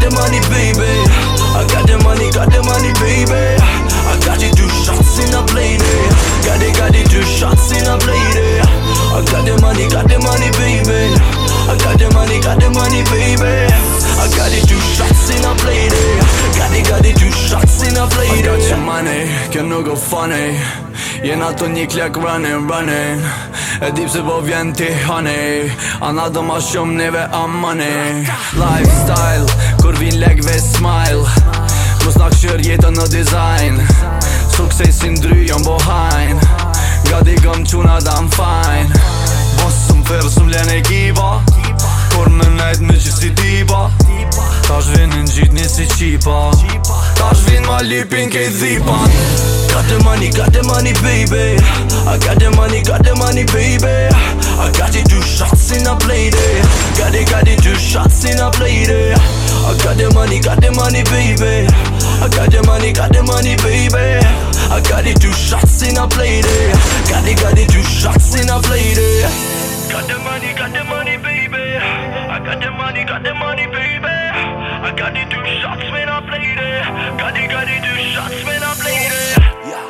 baby. I got the money, got the money, baby. I got it two shots in a plate. Got it, got it two shots in a plate. I got the money, got the money, baby. I got the money, got the money, baby. I got it two shots in a plate. Got it, got it two shots in a plate. I got your money, can no go funny. Jena të një klek running, running E dip se po vjen ti honey. Ana do ma shumë neve am money. Lifestyle, kur vin legve smile. Mus na këshër jetën në design. Suksesin dry jom bohajn Gati gëm quna da më fine. Bosëm ferë sëm len e kipa Kur me nejt me që si tipa. Tash vinin gjit një si qipa. Tash vin ma lipin kej dhipan Got the money, got the money, baby. I got the money, got the money, got the money, got the money, baby. I got the money, got the money, baby. I got it two shots in a plate. Got it, got it two shots in a plate. Got the money, got the money, baby. I got the money, got the money, baby. I got it two shots when I played it. Got it, got it two shots when I.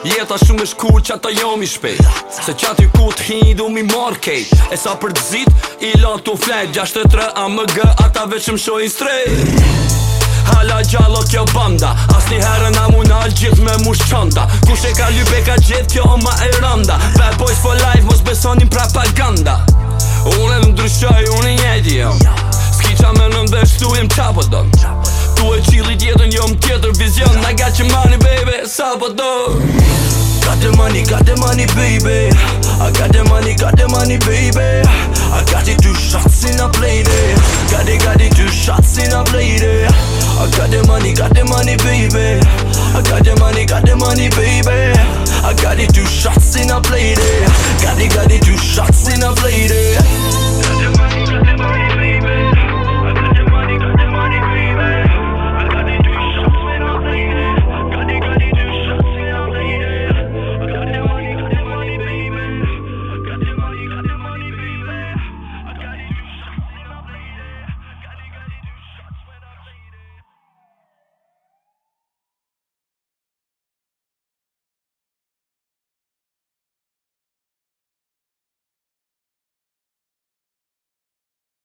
Jeta shumë e shkur që ata jom i shpejt. Se që aty ku të hi du mi marr kejt. E sa për të zit, i la të flet. 63 AMG, ata veç më shojnë strejt. Hala gjallo kjo banda. As një herë na mu nal gjith me mush qanda. Kush e ka lype ka gjith kjo ma e randa. Bad boys for life mos besonin propaganda. Unë e ndryshoj, unë i njedi jam. Ski qa me në mdesh tu jem qa po Duo qili tjetër jo më tjetër vizion Na got your money baby, sa po do Got the money, got the money baby I got the money, got the money baby I got the two shots in a plate Got it, got it. two shots in a plate I got the money, got the money baby I got the money, got the money baby I got the two shots in a plate Got it, got it. two shots in a plate